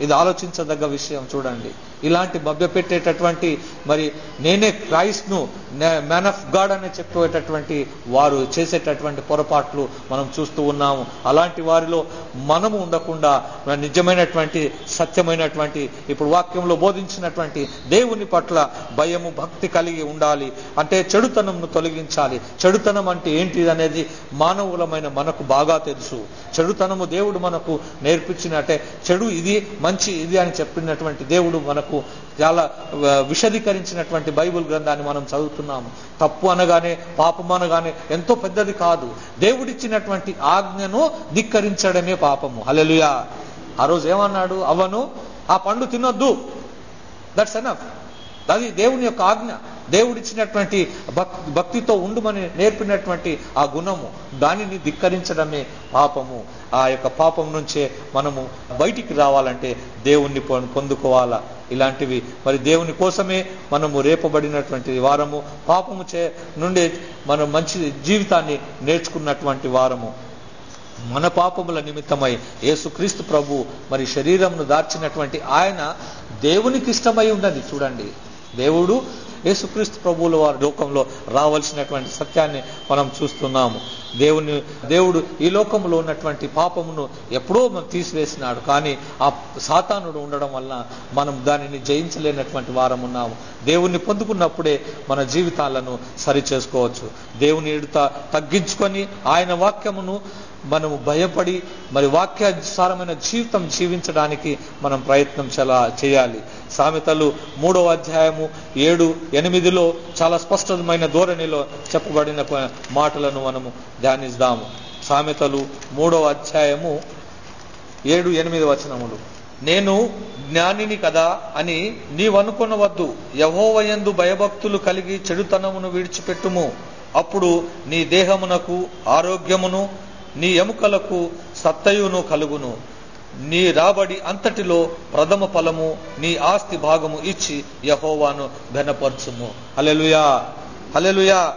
ఇది ఆలోచించదగ్గ విషయం చూడండి. ఇలాంటి మభ్యపెట్టేటటువంటి మరి నేనే క్రైస్ట్ను మ్యాన్ ఆఫ్ గాడ్ అని చెప్పేటటువంటి వారు చేసేటటువంటి పొరపాట్లు మనం చూస్తూ ఉన్నాము. అలాంటి వారిలో మనము ఉండకుండా నిజమైనటువంటి సత్యమైనటువంటి ఇప్పుడు వాక్యంలో బోధించినటువంటి దేవుని పట్ల భయము భక్తి కలిగి ఉండాలి. అంటే చెడుతనంను తొలగించాలి. చెడుతనం అంటే ఏంటి అనేది మానవులమైన మనకు బాగా తెలుసు. చెడుతనము దేవుడు మనకు నేర్పించినట్టే చెడు ఇది మంచి ఇది అని చెప్పినటువంటి దేవుడు మనకు చాలా ఆ, విశదీకరించినటువంటి బైబిల్ గ్రంథాన్ని మనం చదువుతున్నాము. తప్పు అనగానే పాపం అనగానే ఎంతో పెద్దది కాదు. దేవుడిచ్చినటువంటి ఆజ్ఞను ధిక్కరించడమే పాపము. హలెలుయా ఆ రోజు ఏమన్నాడు? అవను ఆ పండు తినొద్దు. దట్స్ ఎనఫ్ అది దేవుని యొక్క ఆజ్ఞ. దేవుడిచ్చినటువంటి భక్ భక్తితో ఉండుమని నేర్పినటువంటి ఆ గుణము దానిని ధిక్కరించడమే పాపము. ఆ యొక్క పాపం నుంచే మనము బయటికి రావాలంటే దేవుణ్ణి పొ- పొందుకోవాలా. ఇలాంటివి మరి దేవుని కోసమే మనము రేపబడినటువంటి వారము పాపము చే నుండి మనం మంచి జీవితాన్ని నేర్చుకున్నటువంటి వారము. మన పాపముల నిమిత్తమై యేసుక్రీస్తు ప్రభు మరి శరీరంను దార్చినటువంటి ఆయన దేవునికి ఇష్టమై ఉన్నది. చూడండి దేవుడు యేసుక్రీస్తు ప్రభువుల వారి లోకంలో రావాల్సినటువంటి సత్యాన్ని మనం చూస్తున్నాము. దేవుని దేవుడు ఈ లోకంలో ఉన్నటువంటి పాపమును ఎప్పుడో మనం తీసివేసినాడు. కానీ ఆ సాతానుడు ఉండడం వలన మనం దానిని జయించలేనటువంటి వారం ఉన్నాము. దేవుణ్ణి పొందుకున్నప్పుడే మన జీవితాలను సరి చేసుకోవచ్చు దేవుని ఎడుత తగ్గించుకొని ఆయన వాక్యమును మనము భయపడి మరి వాక్యానుసారమైన జీవితం జీవించడానికి మనం ప్రయత్నం చాలా చేయాలి. సామెతలు మూడవ అధ్యాయము ఏడు ఎనిమిదిలో చాలా స్పష్టమైన ధోరణిలో చెప్పబడిన మాటలను మనము ధ్యానిస్తాము సామెతలు మూడవ అధ్యాయము ఏడు ఎనిమిది వచనములు. నేను జ్ఞానిని కదా అని నీవనుకొనవద్దు. యహోవయందు భయభక్తులు కలిగి చెడుతనమును విడిచిపెట్టుము. అప్పుడు నీ దేహమునకు ఆరోగ్యమును నీ ఎముకలకు సత్తయును కలుగును. నీ రాబడి అంతటిలో ప్రథమ ఫలము నీ ఆస్తి భాగము ఇచ్చి యహోవాను ఘనపరచుము. హలెలుయా హలెలుయా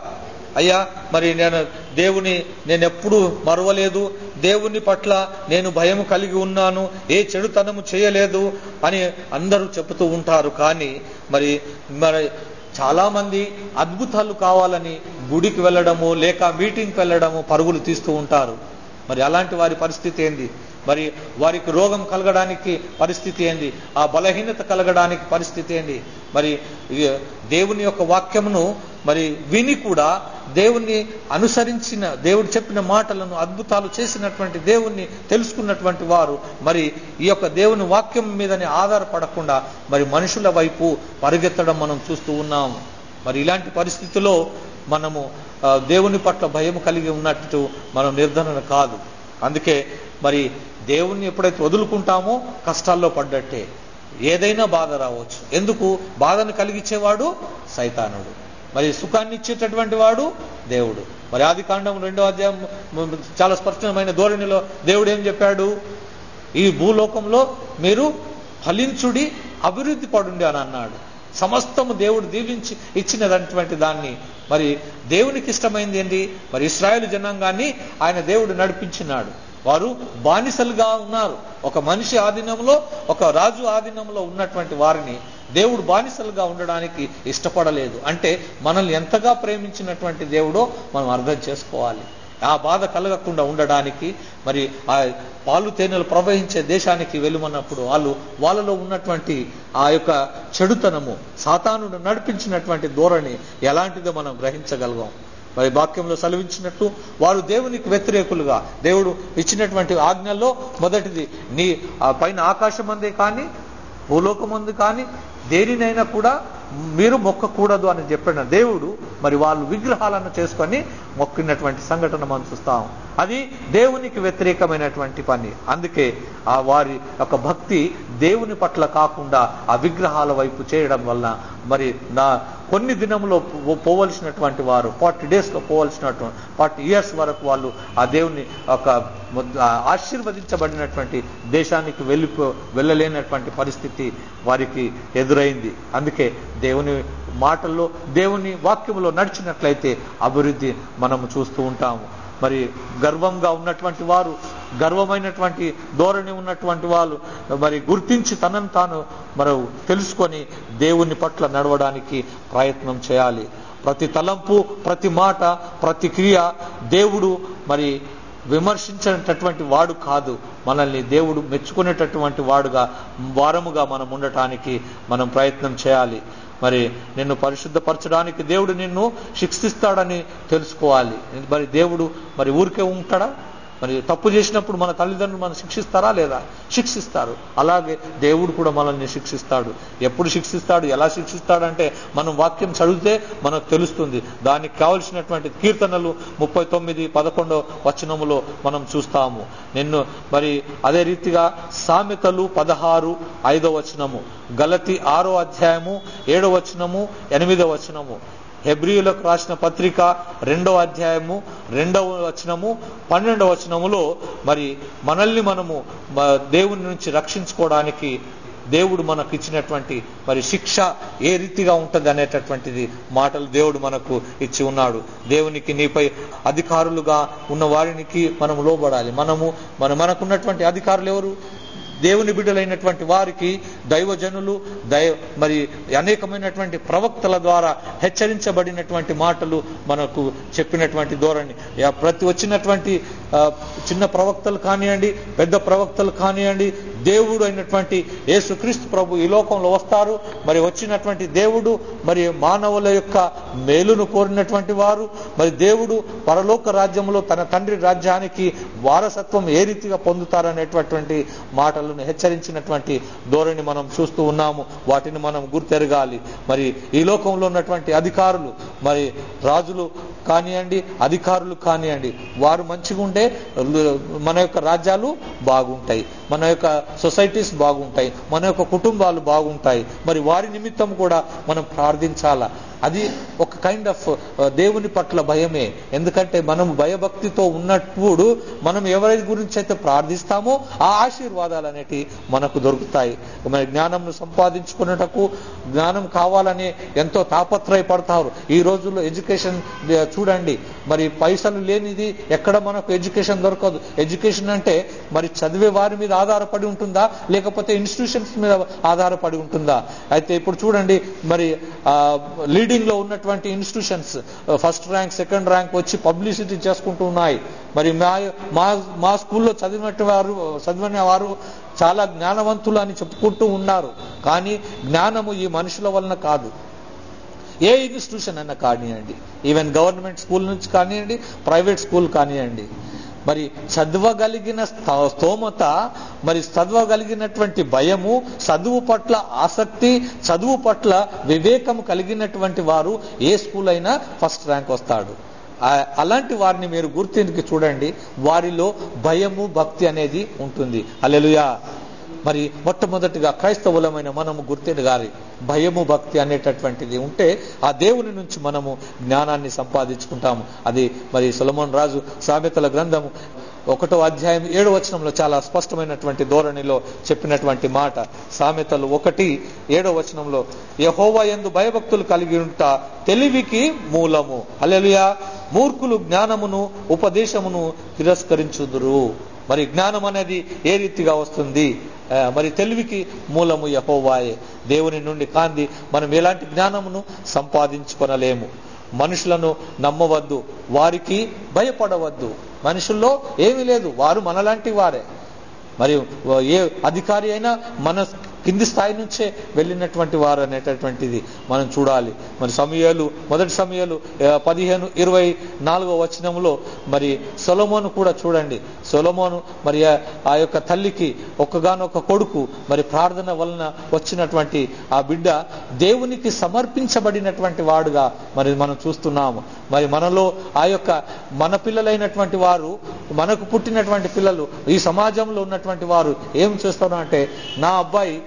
అయ్యా మరి నేను దేవుని నేను ఎప్పుడూ మరవలేదు. దేవుని పట్ల నేను భయం కలిగి ఉన్నాను. ఏ చెడుతనము చేయలేదు అని అందరూ చెబుతూ ఉంటారు. కానీ మరి మరి చాలామంది అద్భుతాలు కావాలని గుడికి వెళ్ళడము లేక మీటింగ్కి వెళ్ళడము పరుగులు తీస్తూ ఉంటారు. మరి అలాంటి వారి పరిస్థితి ఏంది? మరి వారికి రోగం కలగడానికి పరిస్థితి ఏంది? ఆ బలహీనత కలగడానికి పరిస్థితి ఏంది? మరి దేవుని యొక్క వాక్యమును మరి విని కూడా దేవుణ్ణి అనుసరించిన దేవుడు చెప్పిన మాటలను అద్భుతాలు చేసినటువంటి దేవుణ్ణి తెలుసుకున్నటువంటి వారు మరి ఈ యొక్క దేవుని వాక్యం మీదనే ఆధారపడకుండా మరి మనుషుల వైపు పరిగెత్తడం మనం చూస్తూ ఉన్నాము మరి ఇలాంటి పరిస్థితిలో మనము దేవుని పట్ల భయం కలిగి ఉన్నట్టు మనం నిర్ధారణ కాదు. అందుకే మరి దేవుణ్ణి ఎప్పుడైతే వదులుకుంటామో కష్టాల్లో పడ్డట్టే. ఏదైనా బాధ రావచ్చు. ఎందుకు? బాధను కలిగించేవాడు సైతానుడు. మరి సుఖాన్ని ఇచ్చేటటువంటి వాడు దేవుడు. మరి ఆది కాండం రెండో అధ్యాయం చాలా స్పష్టమైన ధోరణిలో దేవుడు ఏం చెప్పాడు? ఈ భూలోకంలో మీరు ఫలించుడి అభివృద్ధి పడుండి అని అన్నాడు. సమస్తము దేవుడు దీవించి ఇచ్చినటువంటి దాన్ని మరి దేవునికి ఇష్టమైంది ఏంటి? మరి ఇస్రాయేల్ జనాంగాన్ని ఆయన దేవుడు నడిపించినాడు. వారు బానిసలుగా ఉన్నారు. ఒక మనిషి ఆధీనంలో ఒక రాజు ఆధీనంలో ఉన్నటువంటి వారిని దేవుడు బానిసలుగా ఉండడానికి ఇష్టపడలేదు. అంటే మనల్ని ఎంతగా ప్రేమించినటువంటి దేవుడో మనం అర్థం చేసుకోవాలి. ఆ బాధ కలగకుండా ఉండడానికి మరి ఆ పాలు తేనెలు ప్రవహించే దేశానికి వెళ్ళమన్నప్పుడు వాళ్ళు వాళ్ళలో ఉన్నటువంటి ఆ యొక్క చెడుతనము సాతాను నడిపించినటువంటి ధోరణి ఎలాంటిదో మనం గ్రహించగలగాం. మరి వాక్యంలో సెలవించినట్టు వారు దేవునికి వ్యతిరేకులుగా దేవుడు ఇచ్చినటువంటి ఆజ్ఞల్లో మొదటిది నీ ఆ పైన ఆకాశం అందే కానీ భూలోకం అందు కానీ దేనినైనా కూడా మీరు మొక్కకూడదు అని చెప్పిన దేవుడు మరి వాళ్ళు విగ్రహాలను చేసుకొని మొక్కినటువంటి సంఘటన మనం చూస్తాం. అది దేవునికి వ్యతిరేకమైనటువంటి పని. అందుకే ఆ వారి యొక్క భక్తి దేవుని పట్ల కాకుండా ఆ విగ్రహాల వైపు చేయడం వలన మరి నా కొన్ని దినంలో పో- పోవలసినటువంటి వారు ఫార్టీ డేస్లో పోవలసినటువంటి ఫార్టీ ఇయర్స్ వరకు వాళ్ళు ఆ దేవుని ఒక ఆశీర్వదించబడినటువంటి దేశానికి వెళ్ళిపో వెళ్ళలేనటువంటి పరిస్థితి వారికి ఎదురైంది. అందుకే దేవుని మాటల్లో దేవుని వాక్యంలో నడిచినట్లయితే అభివృద్ధి మనము చూస్తూ ఉంటాము. మరి గర్వంగా ఉన్నటువంటి వారు గర్వమైనటువంటి ధోరణి ఉన్నటువంటి వాళ్ళు మరి గుర్తించి తనను తాను మరి తెలుసుకొని దేవుని పట్ల నడవడానికి ప్రయత్నం చేయాలి. ప్రతి తలంపు ప్రతి మాట ప్రతి క్రియ దేవుడు మరి విమర్శించేటటువంటి వాడు కాదు. మనల్ని దేవుడు మెచ్చుకునేటటువంటి వాడుగా వారముగా మనం ఉండటానికి మనం ప్రయత్నం చేయాలి. మరి నిన్ను పరిశుద్ధపరచడానికి దేవుడు నిన్ను శిక్షిస్తాడని తెలుసుకోవాలి. మరి దేవుడు మరి ఊరికే ఉంటాడా? మరి తప్పు చేసినప్పుడు మన తల్లిదండ్రులు మనం శిక్షిస్తారా లేదా? శిక్షిస్తారు. అలాగే దేవుడు కూడా మనల్ని శిక్షిస్తాడు. ఎప్పుడు శిక్షిస్తాడు? ఎలా శిక్షిస్తాడంటే మనం వాక్యం చదివితే మనకు తెలుస్తుంది. దానికి కావలసినటువంటి కీర్తనలు ముప్పై తొమ్మిది పదకొండో వచనములో మనం చూస్తాము. నిన్ను మరి అదే రీతిగా సామెతలు పదహారు ఐదో వచనము గలతి ఆరో అధ్యాయము ఏడో వచనము ఎనిమిదో వచనము. హెబ్రియులకు రాసిన పత్రిక రెండవ అధ్యాయము రెండవ వచనము పన్నెండవ వచనములో మరి మనల్ని మనము దేవుని నుంచి రక్షించుకోవడానికి దేవుడు మనకు ఇచ్చినటువంటి మరి శిక్ష ఏ రీతిగా ఉంటుంది అనేటటువంటిది మాటలు దేవుడు మనకు ఇచ్చి ఉన్నాడు. దేవునికి నీపై అధికారులుగా ఉన్న వారికి మనం లోబడాలి. మనము మన మనకున్నటువంటి అధికారులు ఎవరు? దేవుని బిడ్డలైనటువంటి వారికి దైవజనులు దైవ మరి అనేకమైనటువంటి ప్రవక్తల ద్వారా హెచ్చరించబడినటువంటి మాటలు మనకు చెప్పినటువంటి ధోరణి. ప్రతి వచ్చినటువంటి చిన్న ప్రవక్తలు కానివ్వండి పెద్ద ప్రవక్తలు కానివ్వండి దేవుడు అయినటువంటి యేసుక్రీస్తు ప్రభు ఈ లోకంలో వస్తారు. మరి వచ్చినటువంటి దేవుడు మరి మానవుల యొక్క మేలును కోరినటువంటి వారు మరి దేవుడు పరలోక రాజ్యంలో తన తండ్రి రాజ్యానికి వారసత్వం ఏ రీతిగా పొందుతారనేటటువంటి వాళ్ళను హెచ్చరించినటువంటి ధోరణి మనం చూస్తూ ఉన్నాము. వాటిని మనం గుర్తెరగాలి. మరి ఈ లోకంలో ఉన్నటువంటి అధికారులు మరి రాజులు కానివ్వండి అధికారులు కానివ్వండి వారు మంచిగా ఉంటే మన యొక్క రాజ్యాలు బాగుంటాయి. మన యొక్క సొసైటీస్ బాగుంటాయి మన యొక్క కుటుంబాలు బాగుంటాయి మరి వారి నిమిత్తం కూడా మనం ప్రార్థించాలా? అది ఒక కైండ్ ఆఫ్ uh, దేవుని పట్ల భయమే. ఎందుకంటే మనం భయభక్తితో ఉన్నప్పుడు మనం ఎవరి గురించి అయితే ప్రార్థిస్తామో ఆ ఆశీర్వాదాలు అనేటివి మనకు దొరుకుతాయి. మరి జ్ఞానంను సంపాదించుకున్నటకు జ్ఞానం కావాలని ఎంతో తాపత్రయపడతారు. ఈ రోజుల్లో ఎడ్యుకేషన్ చూడండి మరి పైసలు లేనిది ఎక్కడ మనకు ఎడ్యుకేషన్ దొరకదు. ఎడ్యుకేషన్ అంటే మరి చదివే వారి మీద ఆధారపడి ఉంటుందా? లేకపోతే ఇన్స్టిట్యూషన్స్ మీద ఆధారపడి ఉంటుందా? అయితే ఇప్పుడు చూడండి మరి లీడింగ్లో ఉన్నటువంటి institutions first rank second rank వచ్చి పబ్లిసిటీ చేసుకుంటూ ఉన్నాయి. మరి మా మా మా స్కూల్లో చదివినట్టు వారు చదివిన వారు చాలా జ్ఞానవంతులు అని చెప్పుకుంటూ ఉన్నారు. కానీ జ్ఞానము ఈ మనుషుల వలన కాదు. ఏ ఇన్స్టిట్యూషన్ అయినా కానివ్వండి. ఈవెన్ గవర్నమెంట్ స్కూల్ నుంచి కానివ్వండి ప్రైవేట్ స్కూల్ కానివ్వండి. మరి చదవగలిగిన స్తోమత మరి చదవగలిగినటువంటి భయము చదువు పట్ల ఆసక్తి చదువు పట్ల వివేకము కలిగినటువంటి వారు ఏ స్కూల్ అయినా ఫస్ట్ ర్యాంక్ వస్తాడు. అలాంటి వారిని మీరు గుర్తింపు చూడండి. వారిలో భయము భక్తి అనేది ఉంటుంది. అలెలుయా మరి మొట్టమొదటిగా క్రైస్తవులమైన మనము గుర్తెరగాలి భయము భక్తి అనేటటువంటిది ఉంటే ఆ దేవుని నుంచి మనము జ్ఞానాన్ని సంపాదించుకుంటాము. అది మరి సులమోన్ రాజు సామెతల గ్రంథము ఒకటో అధ్యాయం ఏడో వచనంలో చాలా స్పష్టమైనటువంటి ధోరణిలో చెప్పినటువంటి మాట. సామెతలు ఒకటి ఏడో వచనంలో యహోవా ఎందు భయభక్తులు కలిగి ఉంట తెలివికి మూలము. అలెలుయా మూర్ఖులు జ్ఞానమును ఉపదేశమును తిరస్కరించుదురు. మరి జ్ఞానం అనేది ఏ రీతిగా వస్తుంది? మరి తెలివికి మూలము యహోవాయే. దేవుని నుండి కాంది మనం ఎలాంటి జ్ఞానమును సంపాదించుకొనలేము. మనుషులను నమ్మవద్దు వారికి భయపడవద్దు. మనుషుల్లో ఏమీ లేదు వారు మనలాంటి వారే. మరియు ఏ అధికారి అయినా మన కింది స్థాయి నుంచే వెళ్ళినటువంటి వారు అనేటటువంటిది మనం చూడాలి. మరి సమయాలు మొదటి సమయాలు పదిహేను ఇరవై నాలుగో వచనంలో మరి సొలమోను కూడా చూడండి. సొలమోను మరి ఆ- యొక్క తల్లికి ఒక్కగానొక్క కొడుకు మరి ప్రార్థన వలన వచ్చినటువంటి ఆ బిడ్డ దేవునికి సమర్పించబడినటువంటి వాడుగా మరి మనం చూస్తున్నాము. మరి మనలో ఆ యొక్క మన పిల్లలైనటువంటి వారు మనకు పుట్టినటువంటి పిల్లలు ఈ సమాజంలో ఉన్నటువంటి వారు ఏం చేస్తారు అంటే నా అబ్బాయి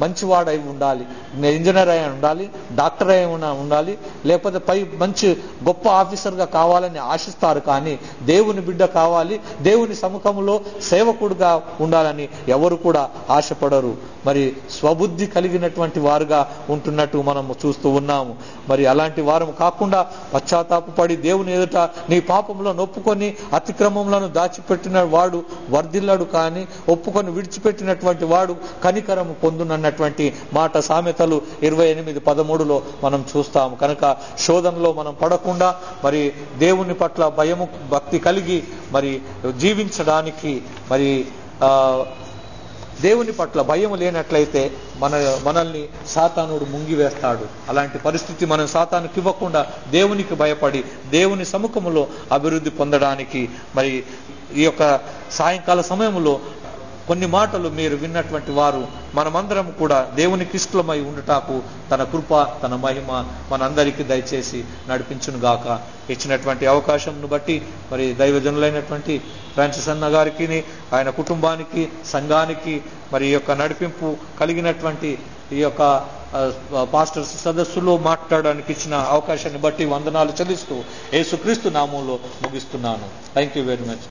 మంచివాడై ఉండాలి. ఇంజనీర్ అయి ఉండాలి డాక్టర్ అయి ఉండాలి లేకపోతే పై మంచి గొప్ప ఆఫీసర్గా కావాలని ఆశిస్తారు కానీ దేవుని బిడ్డ కావాలి దేవుని సముఖంలో సేవకుడుగా ఉండాలని ఎవరు కూడా ఆశపడరు. మరి స్వబుద్ధి కలిగినటువంటి వారుగా ఉంటున్నట్టు మనం చూస్తూ ఉన్నాము. మరి అలాంటి వారం కాకుండా పశ్చాత్తాపడి దేవుని ఎదుట నీ పాపంలో నొప్పుకొని అతిక్రమంలో దాచిపెట్టిన వాడు వర్ధిల్లాడు కానీ ఒప్పుకొని విడిచిపెట్టినటువంటి వాడు కనికరము పొందునన్నటువంటి మాట సామెతలు ఇరవై ఎనిమిది పదమూడులో మనం చూస్తాము. కనుక శోధనలో మనం పడకుండా మరి దేవుని పట్ల భయము భక్తి కలిగి మరి జీవించడానికి మరి దేవుని పట్ల భయం లేనట్లయితే మన మనల్ని సాతానుడు ముంగివేస్తాడు. అలాంటి పరిస్థితి మనం సాతానికి ఇవ్వకుండా దేవునికి భయపడి దేవుని సముఖములో అభివృద్ధి పొందడానికి మరి ఈ యొక్క సాయంకాల సమయంలో కొన్ని మాటలు మీరు విన్నటువంటి వారు మనమందరం కూడా దేవుని ఇష్టమై ఉండుటాకు తన కృప తన మహిమ మనందరికీ దయచేసి నడిపించును గాక ఇచ్చినటువంటి అవకాశంను బట్టి మరి దైవజనులైనటువంటి ఫ్రాన్సిస్ అన్న గారికి ఆయన కుటుంబానికి సంఘానికి మరి ఈ యొక్క నడిపింపు కలిగినటువంటి ఈ యొక్క పాస్టర్స్ సదస్సులో మాట్లాడడానికి ఇచ్చిన అవకాశాన్ని బట్టి వందనాలు చెల్లిస్తూ యేసుక్రీస్తు నామంలో ముగిస్తున్నాను. Thank you very much